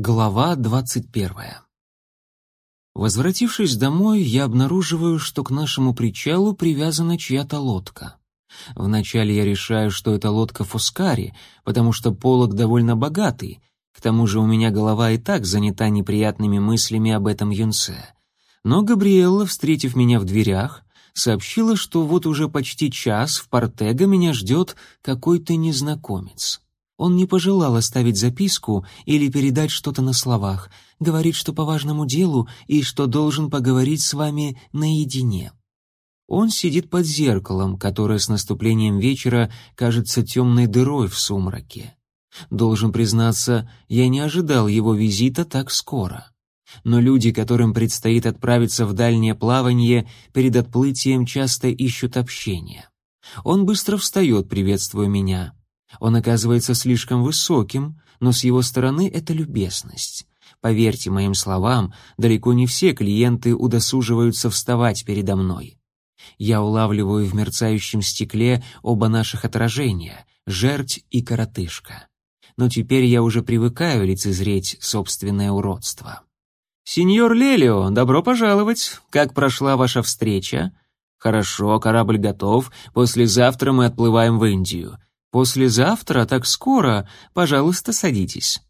Глава двадцать первая. Возвратившись домой, я обнаруживаю, что к нашему причалу привязана чья-то лодка. Вначале я решаю, что это лодка Фускари, потому что полог довольно богатый, к тому же у меня голова и так занята неприятными мыслями об этом юнце. Но Габриэлла, встретив меня в дверях, сообщила, что вот уже почти час в Портега меня ждет какой-то незнакомец. Он не пожелал оставить записку или передать что-то на словах, говорит, что по важному делу и что должен поговорить с вами наедине. Он сидит под зеркалом, которое с наступлением вечера кажется темной дырой в сумраке. Должен признаться, я не ожидал его визита так скоро. Но люди, которым предстоит отправиться в дальнее плавание, перед отплытием часто ищут общения. Он быстро встает, приветствуя меня. Он оказывается слишком высоким, но с его стороны это любезность. Поверьте моим словам, далеко не все клиенты удосуживаются вставать передо мной. Я улавливаю в мерцающем стекле оба наших отражения — жерть и коротышка. Но теперь я уже привыкаю лицезреть собственное уродство. «Сеньор Лелио, добро пожаловать! Как прошла ваша встреча?» «Хорошо, корабль готов. Послезавтра мы отплываем в Индию. «Послезавтра, так скоро, пожалуйста, садитесь».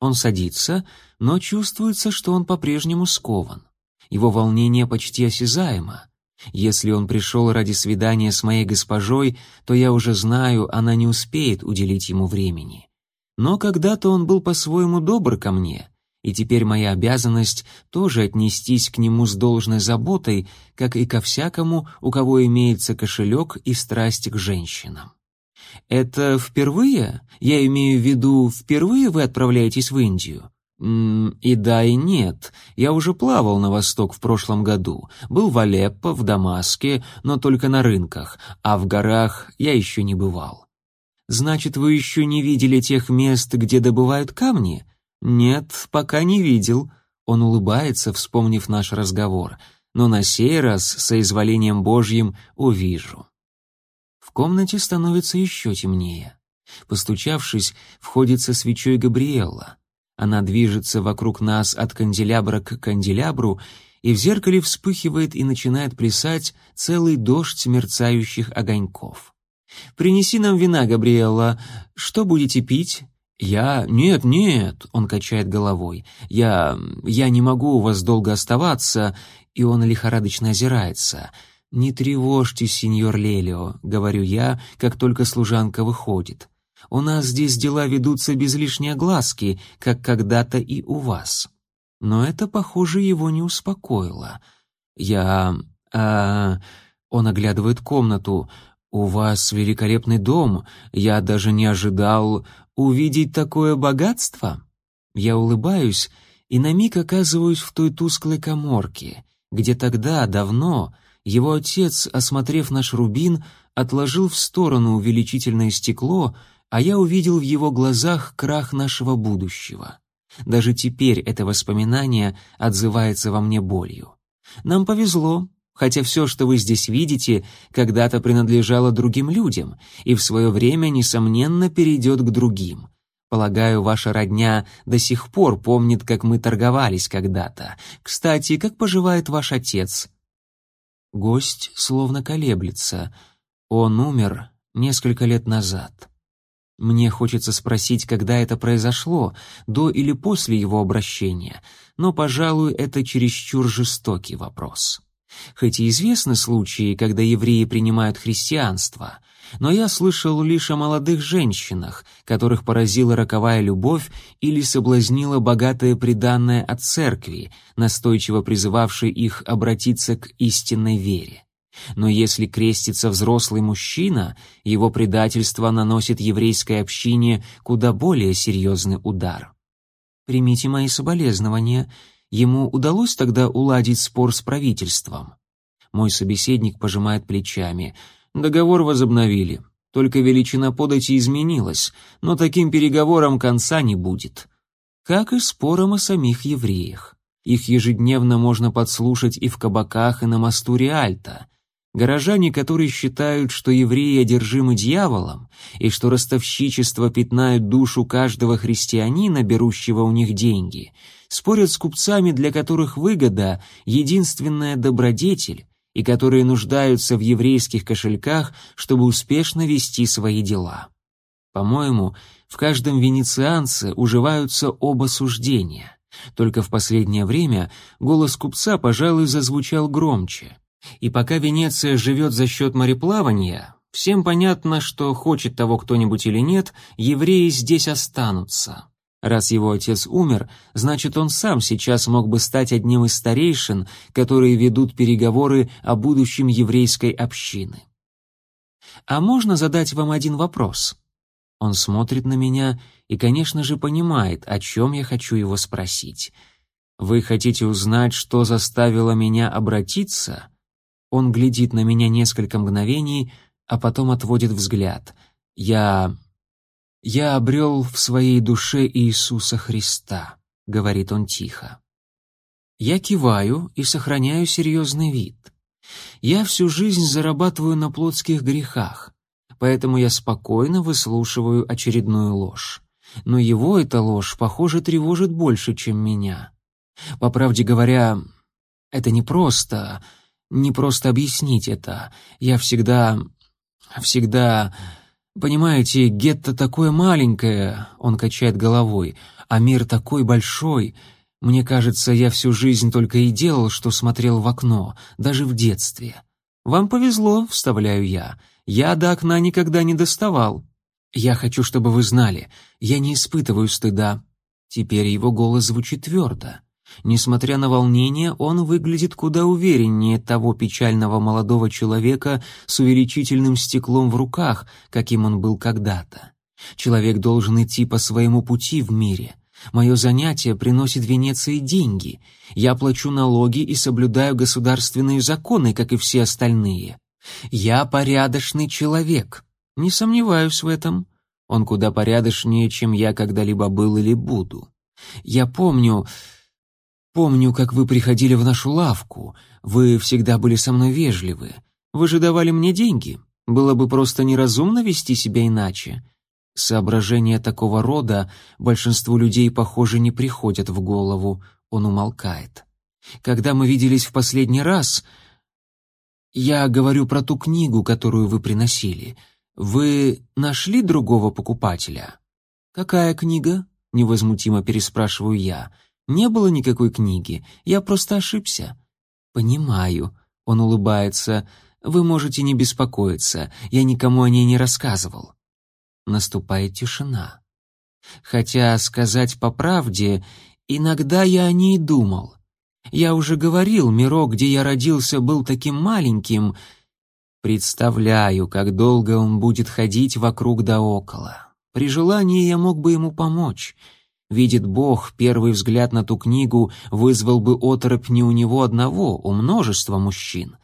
Он садится, но чувствуется, что он по-прежнему скован. Его волнение почти осязаемо. Если он пришел ради свидания с моей госпожой, то я уже знаю, она не успеет уделить ему времени. Но когда-то он был по-своему добр ко мне, и теперь моя обязанность тоже отнестись к нему с должной заботой, как и ко всякому, у кого имеется кошелек и страсть к женщинам. Это впервые? Я имею в виду, впервые вы отправляетесь в Индию? и да, и нет. Я уже плавал на восток в прошлом году. Был в Алеппо, в Дамаске, но только на рынках, а в горах я еще не бывал. Значит, вы еще не видели тех мест, где добывают камни? Нет, пока не видел. Он улыбается, вспомнив наш разговор. Но на сей раз, соизволением Божьим, увижу. В комнате становится еще темнее. Постучавшись, входит со свечой Габриэлла. Она движется вокруг нас от канделябра к канделябру, и в зеркале вспыхивает и начинает плясать целый дождь мерцающих огоньков. «Принеси нам вина, Габриэлла. Что будете пить?» «Я... Нет, нет», — он качает головой. «Я... Я не могу у вас долго оставаться», и он лихорадочно озирается. «Не тревожьтесь, сеньор Лелио», — говорю я, как только служанка выходит. «У нас здесь дела ведутся без лишней огласки, как когда-то и у вас». Но это, похоже, его не успокоило. «Я... а...» Он оглядывает комнату. «У вас великолепный дом. Я даже не ожидал увидеть такое богатство». Я улыбаюсь и на миг оказываюсь в той тусклой коморке, где тогда, давно, его отец, осмотрев наш рубин, отложил в сторону увеличительное стекло, а я увидел в его глазах крах нашего будущего. Даже теперь это воспоминание отзывается во мне болью. Нам повезло, хотя все, что вы здесь видите, когда-то принадлежало другим людям и в свое время, несомненно, перейдет к другим. Полагаю, ваша родня до сих пор помнит, как мы торговались когда-то. Кстати, как поживает ваш отец? Гость словно колеблется. Он умер несколько лет назад. Мне хочется спросить, когда это произошло, до или после его обращения, но, пожалуй, это чересчур жестокий вопрос. Хоть и известны случаи, когда евреи принимают христианство, но я слышал лишь о молодых женщинах, которых поразила роковая любовь или соблазнила богатое преданное от церкви, настойчиво призывавшей их обратиться к истинной вере. Но если крестится взрослый мужчина, его предательство наносит еврейской общине куда более серьезный удар. Примите мои соболезнования. Ему удалось тогда уладить спор с правительством. Мой собеседник пожимает плечами — Договор возобновили. Только величина подати изменилась, но таким переговорам конца не будет. Как и спорам о самих евреях. Их ежедневно можно подслушать и в кабаках, и на мосту Риальто. Горожане, которые считают, что евреи одержимы дьяволом и что ростовщичество пятнает душу каждого христианина, берущего у них деньги, спорят с купцами, для которых выгода — единственная добродетель, и которые нуждаются в еврейских кошельках, чтобы успешно вести свои дела. По-моему, в каждом венецианце уживаются оба суждения. Только в последнее время голос купца, пожалуй, зазвучал громче. И пока Венеция живет за счет мореплавания, всем понятно, что хочет того кто-нибудь или нет, евреи здесь останутся. Раз его отец умер, значит, он сам сейчас мог бы стать одним из старейшин, которые ведут переговоры о будущем еврейской общины. «А можно задать вам один вопрос?» Он смотрит на меня и, конечно же, понимает, о чем я хочу его спросить. «Вы хотите узнать, что заставило меня обратиться?» Он глядит на меня несколько мгновений, а потом отводит взгляд. «Я... я обрел в своей душе Иисуса Христа», — говорит он тихо. Я киваю и сохраняю серьезный вид. Я всю жизнь зарабатываю на плотских грехах, поэтому я спокойно выслушиваю очередную ложь. Но его эта ложь, похоже, тревожит больше, чем меня. По правде говоря, это не просто не просто объяснить это. Я всегда... всегда... Понимаете, гетто такое маленькое, он качает головой, а мир такой большой. Мне кажется, я всю жизнь только и делал, что смотрел в окно, даже в детстве. Вам повезло, вставляю я. Я до окна никогда не доставал. Я хочу, чтобы вы знали, я не испытываю стыда. Теперь его голос звучит твердо. Несмотря на волнение, он выглядит куда увереннее того печального молодого человека с увеличительным стеклом в руках, каким он был когда-то. Человек должен идти по своему пути в мире. Мое занятие приносит Венеции деньги. Я плачу налоги и соблюдаю государственные законы, как и все остальные. Я порядочный человек. Не сомневаюсь в этом. Он куда порядочнее, чем я когда-либо был или буду. Я помню... Помню, как вы приходили в нашу лавку. Вы всегда были со мной вежливы. Вы же давали мне деньги. Было бы просто неразумно вести себя иначе. Соображения такого рода большинству людей, похоже, не приходят в голову. Он умолкает. Когда мы виделись в последний раз, я говорю про ту книгу, которую вы приносили. Вы нашли другого покупателя? Какая книга? невозмутимо переспрашиваю я. Не было никакой книги, я просто ошибся». «Понимаю», — он улыбается, — «вы можете не беспокоиться, я никому о ней не рассказывал». Наступает тишина. Хотя, сказать по правде, иногда я о ней думал. Я уже говорил, мирок, где я родился, был таким маленьким. Представляю, как долго он будет ходить вокруг да около. При желании я мог бы ему помочь — Видит Бог, первый взгляд на ту книгу вызвал бы оторопь не у него одного, у множества мужчин.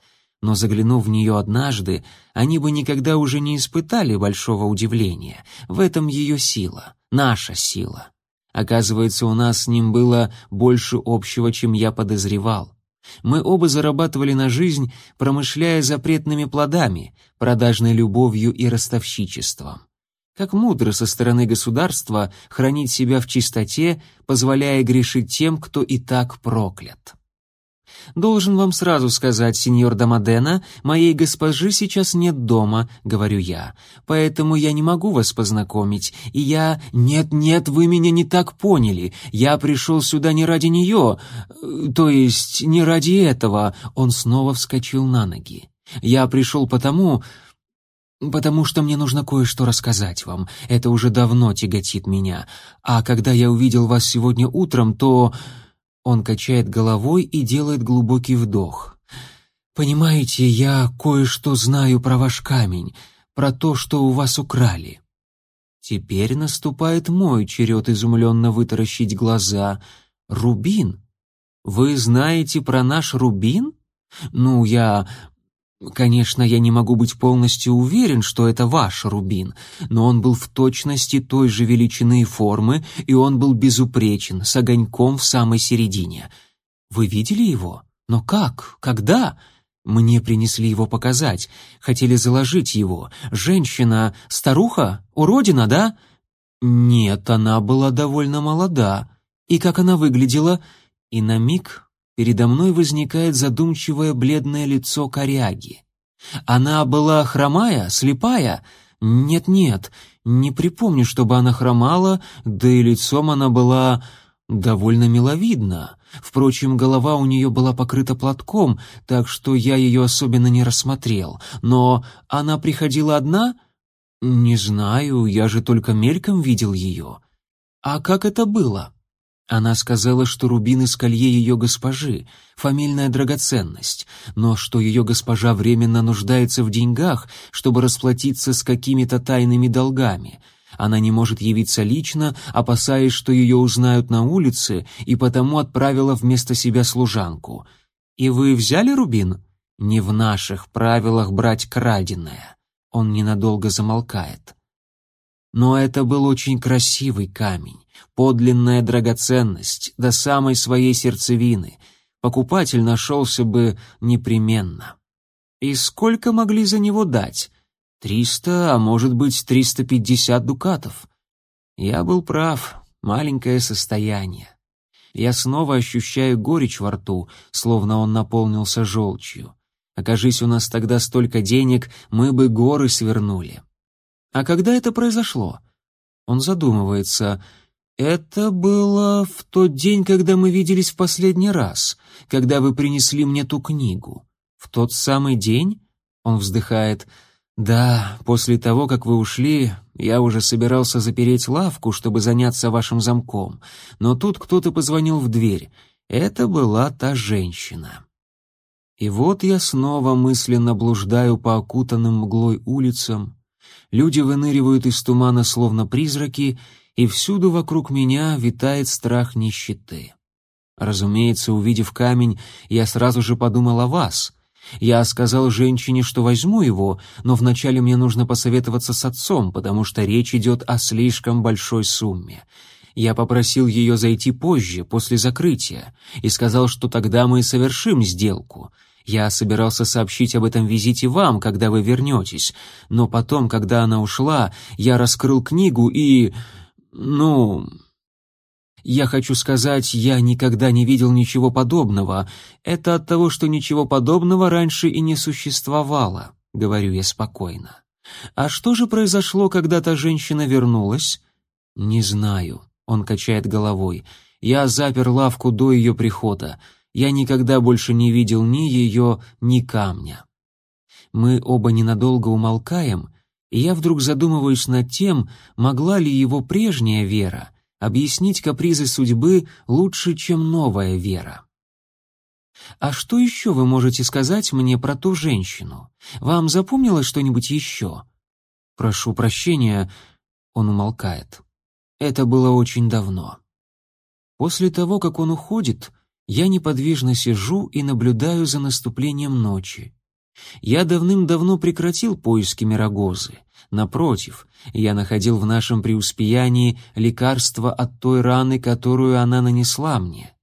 Но заглянув в нее однажды, они бы никогда уже не испытали большого удивления. В этом ее сила, наша сила. Оказывается, у нас с ним было больше общего, чем я подозревал. Мы оба зарабатывали на жизнь, промышляя запретными плодами, продажной любовью и ростовщичеством. Как мудро со стороны государства хранить себя в чистоте, позволяя грешить тем, кто и так проклят. «Должен вам сразу сказать, сеньор Дамадена, моей госпожи сейчас нет дома», — говорю я, «поэтому я не могу вас познакомить, и я...» «Нет-нет, вы меня не так поняли, я пришел сюда не ради нее, э, то есть не ради этого», — он снова вскочил на ноги. «Я пришел потому, «Потому что мне нужно кое-что рассказать вам. Это уже давно тяготит меня. А когда я увидел вас сегодня утром, то...» Он качает головой и делает глубокий вдох. «Понимаете, я кое-что знаю про ваш камень, про то, что у вас украли». Теперь наступает мой черед изумленно вытаращить глаза. «Рубин? Вы знаете про наш рубин?» «Ну, я... Конечно, я не могу быть полностью уверен, что это ваш рубин, но он был в точности той же величины и формы, и он был безупречен, с огоньком в самой середине. Вы видели его? Но как? Когда? Мне принесли его показать, хотели заложить его. Женщина, старуха, уродина, да? Нет, она была довольно молода. И как она выглядела? И на миг передо мной возникает задумчивое бледное лицо коряги. Она была хромая, слепая? Нет-нет, не припомню, чтобы она хромала, да и лицом она была довольно миловидна. Впрочем, голова у нее была покрыта платком, так что я ее особенно не рассмотрел. Но она приходила одна? Не знаю, я же только мельком видел ее. А как это было? Она сказала, что рубин из колье ее госпожи, фамильная драгоценность, но что ее госпожа временно нуждается в деньгах, чтобы расплатиться с какими-то тайными долгами. Она не может явиться лично, опасаясь, что ее узнают на улице, и потому отправила вместо себя служанку. «И вы взяли рубин?» «Не в наших правилах брать краденое». Он ненадолго замолкает. Но это был очень красивый камень подлинная драгоценность, до самой своей сердцевины. Покупатель нашелся бы непременно. И сколько могли за него дать? Триста, а может быть, триста пятьдесят дукатов. Я был прав, маленькое состояние. Я снова ощущаю горечь во рту, словно он наполнился желчью. Окажись у нас тогда столько денег, мы бы горы свернули. А когда это произошло? Он задумывается — «Это было в тот день, когда мы виделись в последний раз, когда вы принесли мне ту книгу. В тот самый день?» Он вздыхает. «Да, после того, как вы ушли, я уже собирался запереть лавку, чтобы заняться вашим замком, но тут кто-то позвонил в дверь. Это была та женщина». И вот я снова мысленно блуждаю по окутанным мглой улицам. Люди выныривают из тумана, словно призраки, и всюду вокруг меня витает страх нищеты. Разумеется, увидев камень, я сразу же подумал о вас. Я сказал женщине, что возьму его, но вначале мне нужно посоветоваться с отцом, потому что речь идет о слишком большой сумме. Я попросил ее зайти позже, после закрытия, и сказал, что тогда мы совершим сделку. Я собирался сообщить об этом визите вам, когда вы вернетесь, но потом, когда она ушла, я раскрыл книгу и... «Ну...» «Я хочу сказать, я никогда не видел ничего подобного. Это от того, что ничего подобного раньше и не существовало», — говорю я спокойно. «А что же произошло, когда та женщина вернулась?» «Не знаю», — он качает головой. «Я запер лавку до ее прихода. Я никогда больше не видел ни ее, ни камня». Мы оба ненадолго умолкаем, и я вдруг задумываюсь над тем, могла ли его прежняя вера объяснить капризы судьбы лучше, чем новая вера. «А что еще вы можете сказать мне про ту женщину? Вам запомнилось что-нибудь еще?» «Прошу прощения», — он умолкает. «Это было очень давно». После того, как он уходит, я неподвижно сижу и наблюдаю за наступлением ночи. Я давным-давно прекратил поиски Мирогозы. Напротив, я находил в нашем преуспеянии лекарство от той раны, которую она нанесла мне.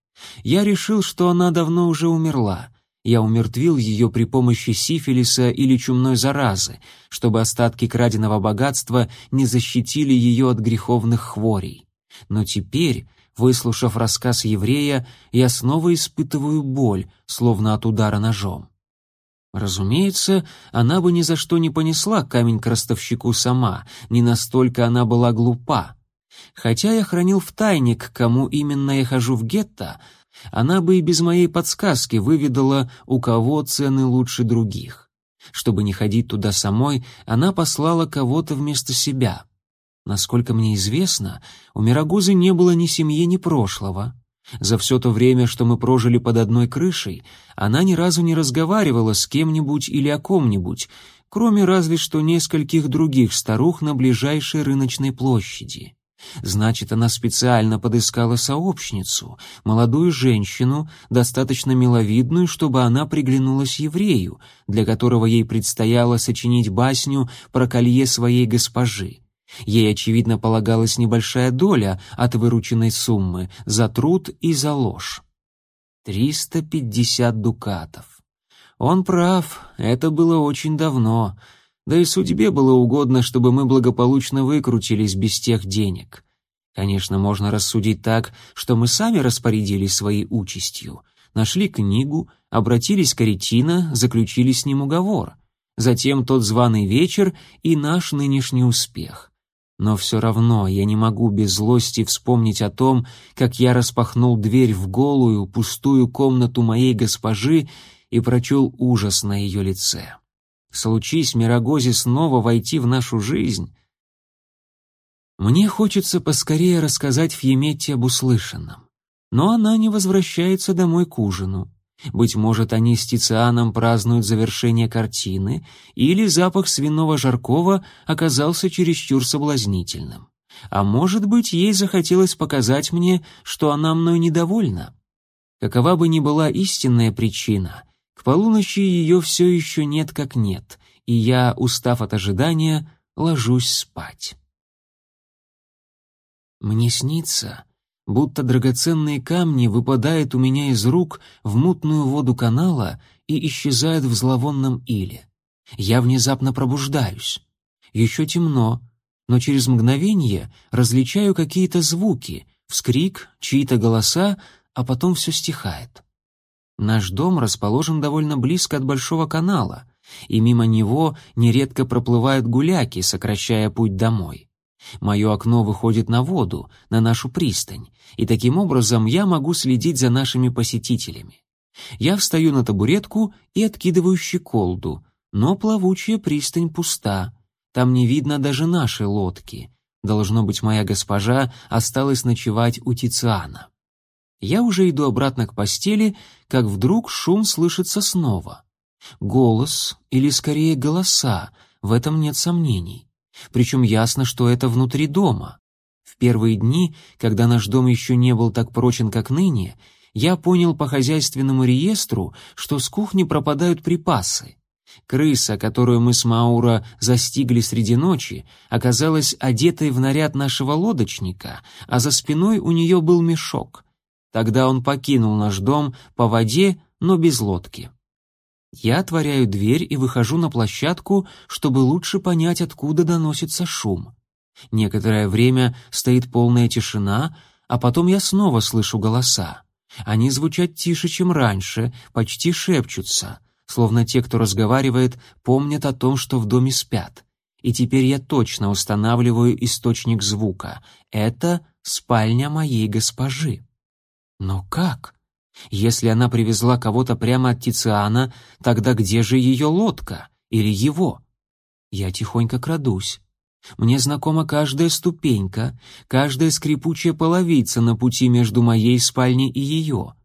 Я решил, что она давно уже умерла. Я умертвил ее при помощи сифилиса или чумной заразы, чтобы остатки краденого богатства не защитили ее от греховных хворей. Но теперь, выслушав рассказ еврея, я снова испытываю боль, словно от удара ножом. Разумеется, она бы ни за что не понесла камень к ростовщику сама, не настолько она была глупа. Хотя я хранил в тайне, к кому именно я хожу в гетто, она бы и без моей подсказки выведала, у кого цены лучше других. Чтобы не ходить туда самой, она послала кого-то вместо себя. Насколько мне известно, у Мирогузы не было ни семьи, ни прошлого. За все то время, что мы прожили под одной крышей, она ни разу не разговаривала с кем-нибудь или о ком-нибудь, кроме разве что нескольких других старух на ближайшей рыночной площади. Значит, она специально подыскала сообщницу, молодую женщину, достаточно миловидную, чтобы она приглянулась еврею, для которого ей предстояло сочинить басню про колье своей госпожи. Ей, очевидно, полагалась небольшая доля от вырученной суммы за труд и за ложь. Триста пятьдесят дукатов. Он прав, это было очень давно. Да и судьбе было угодно, чтобы мы благополучно выкрутились без тех денег. Конечно, можно рассудить так, что мы сами распорядились своей участью. Нашли книгу, обратились к Аретино, заключили с ним уговор. Затем тот званый вечер и наш нынешний успех. Но все равно я не могу без злости вспомнить о том, как я распахнул дверь в голую, пустую комнату моей госпожи и прочел ужас на ее лице. Случись Мирогозе снова войти в нашу жизнь. Мне хочется поскорее рассказать Фьеметте об услышанном. Но она не возвращается домой к ужину. Быть может, они с Тицианом празднуют завершение картины, или запах свиного жаркого оказался чересчур соблазнительным. А может быть, ей захотелось показать мне, что она мной недовольна. Какова бы ни была истинная причина, к полуночи ее все еще нет как нет, и я, устав от ожидания, ложусь спать. Мне снится, будто драгоценные камни выпадают у меня из рук в мутную воду канала и исчезают в зловонном иле. Я внезапно пробуждаюсь. Еще темно, но через мгновение различаю какие-то звуки, вскрик, чьи-то голоса, а потом все стихает. Наш дом расположен довольно близко от Большого канала, и мимо него нередко проплывают гуляки, сокращая путь домой. Мое окно выходит на воду, на нашу пристань, и таким образом я могу следить за нашими посетителями. Я встаю на табуретку и откидываю щеколду, но плавучая пристань пуста. Там не видно даже нашей лодки. Должно быть, моя госпожа осталась ночевать у Тициана. Я уже иду обратно к постели, как вдруг шум слышится снова. Голос, или скорее голоса, в этом нет сомнений. Причем ясно, что это внутри дома. В первые дни, когда наш дом еще не был так прочен, как ныне, я понял по хозяйственному реестру, что с кухни пропадают припасы. Крыса, которую мы с Маура застигли среди ночи, оказалась одетой в наряд нашего лодочника, а за спиной у нее был мешок — Тогда он покинул наш дом по воде, но без лодки. Я отворяю дверь и выхожу на площадку, чтобы лучше понять, откуда доносится шум. Некоторое время стоит полная тишина, а потом я снова слышу голоса. Они звучат тише, чем раньше, почти шепчутся, словно те, кто разговаривает, помнят о том, что в доме спят. И теперь я точно устанавливаю источник звука. Это спальня моей госпожи. Но как? Если она привезла кого-то прямо от Тициана, тогда где же ее лодка? Или его? Я тихонько крадусь. Мне знакома каждая ступенька, каждая скрипучая половица на пути между моей спальней и ее.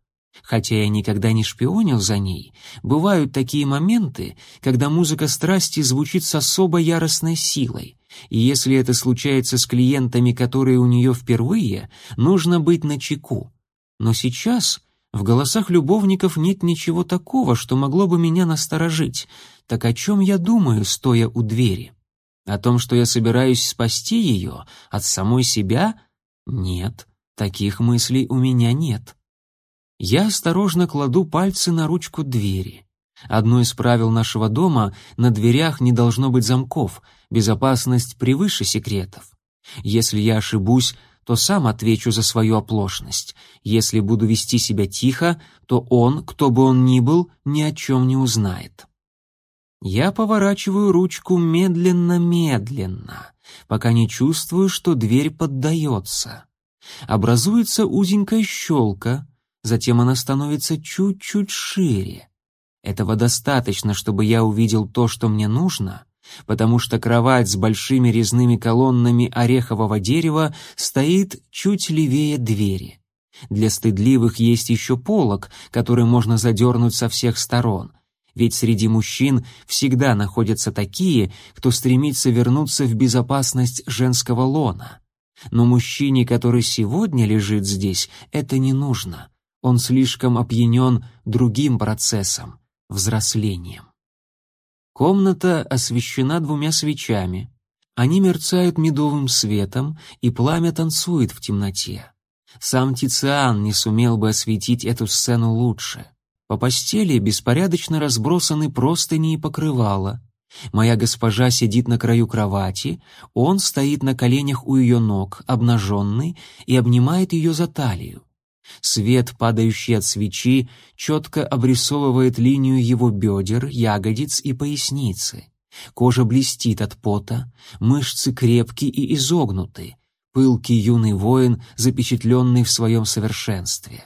Хотя я никогда не шпионил за ней, бывают такие моменты, когда музыка страсти звучит с особо яростной силой. И если это случается с клиентами, которые у нее впервые, нужно быть начеку. Но сейчас в голосах любовников нет ничего такого, что могло бы меня насторожить. Так о чем я думаю, стоя у двери? О том, что я собираюсь спасти ее от самой себя? Нет, таких мыслей у меня нет. Я осторожно кладу пальцы на ручку двери. Одно из правил нашего дома — на дверях не должно быть замков, безопасность превыше секретов. Если я ошибусь, то сам отвечу за свою оплошность. Если буду вести себя тихо, то он, кто бы он ни был, ни о чем не узнает. Я поворачиваю ручку медленно-медленно, пока не чувствую, что дверь поддается. Образуется узенькая щелка, затем она становится чуть-чуть шире. Этого достаточно, чтобы я увидел то, что мне нужно, потому что кровать с большими резными колоннами орехового дерева стоит чуть левее двери. Для стыдливых есть еще полог, который можно задернуть со всех сторон. Ведь среди мужчин всегда находятся такие, кто стремится вернуться в безопасность женского лона. Но мужчине, который сегодня лежит здесь, это не нужно. Он слишком опьянен другим процессом — взрослением. Комната освещена двумя свечами. Они мерцают медовым светом, и пламя танцует в темноте. Сам Тициан не сумел бы осветить эту сцену лучше. По постели беспорядочно разбросаны простыни и покрывала. Моя госпожа сидит на краю кровати, он стоит на коленях у ее ног, обнаженный, и обнимает ее за талию. Свет, падающий от свечи, четко обрисовывает линию его бедер, ягодиц и поясницы. Кожа блестит от пота, мышцы крепкие и изогнуты, пылкий юный воин, запечатленный в своем совершенстве.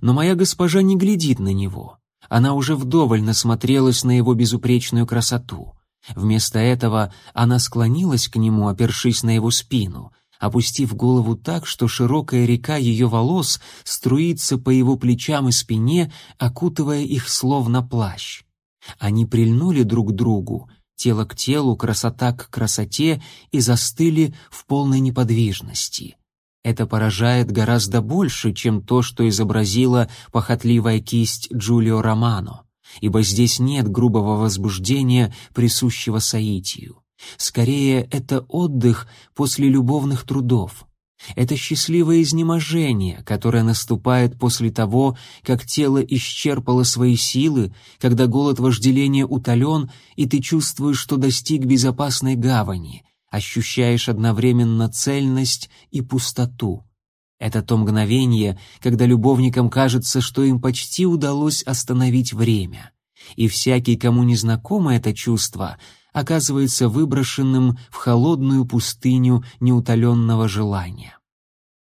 Но моя госпожа не глядит на него. Она уже вдоволь насмотрелась на его безупречную красоту. Вместо этого она склонилась к нему, опершись на его спину, опустив голову так, что широкая река ее волос струится по его плечам и спине, окутывая их словно плащ. Они прильнули друг к другу, тело к телу, красота к красоте, и застыли в полной неподвижности. Это поражает гораздо больше, чем то, что изобразила похотливая кисть Джулио Романо, ибо здесь нет грубого возбуждения, присущего Саитию. Скорее, это отдых после любовных трудов. Это счастливое изнеможение, которое наступает после того, как тело исчерпало свои силы, когда голод вожделения утолен, и ты чувствуешь, что достиг безопасной гавани, ощущаешь одновременно цельность и пустоту. Это то мгновение, когда любовникам кажется, что им почти удалось остановить время. И всякий, кому не знакомо это чувство, оказывается выброшенным в холодную пустыню неутоленного желания.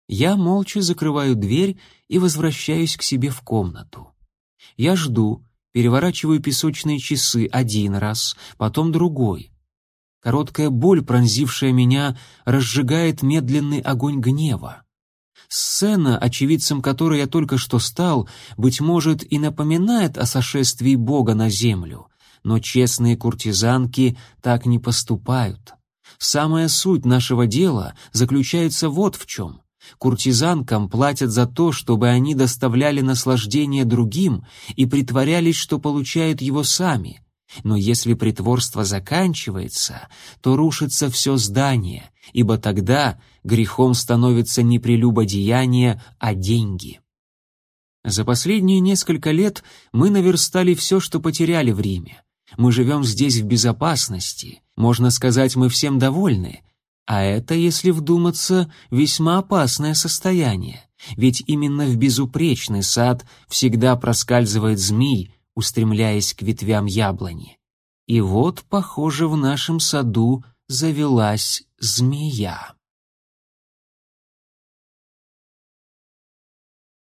Я молча закрываю дверь и возвращаюсь к себе в комнату. Я жду, переворачиваю песочные часы один раз, потом другой. Короткая боль, пронзившая меня, разжигает медленный огонь гнева. Сцена, очевидцем которой я только что стал, быть может, и напоминает о сошествии Бога на землю, но честные куртизанки так не поступают. Самая суть нашего дела заключается вот в чем. Куртизанкам платят за то, чтобы они доставляли наслаждение другим и притворялись, что получают его сами. Но если притворство заканчивается, то рушится все здание, ибо тогда грехом становится не прелюбодеяние, а деньги. За последние несколько лет мы наверстали все, что потеряли в Риме. Мы живем здесь в безопасности, можно сказать, мы всем довольны. А это, если вдуматься, весьма опасное состояние, ведь именно в безупречный сад всегда проскальзывает змей, устремляясь к ветвям яблони. И вот, похоже, в нашем саду завелась змея.